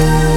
you.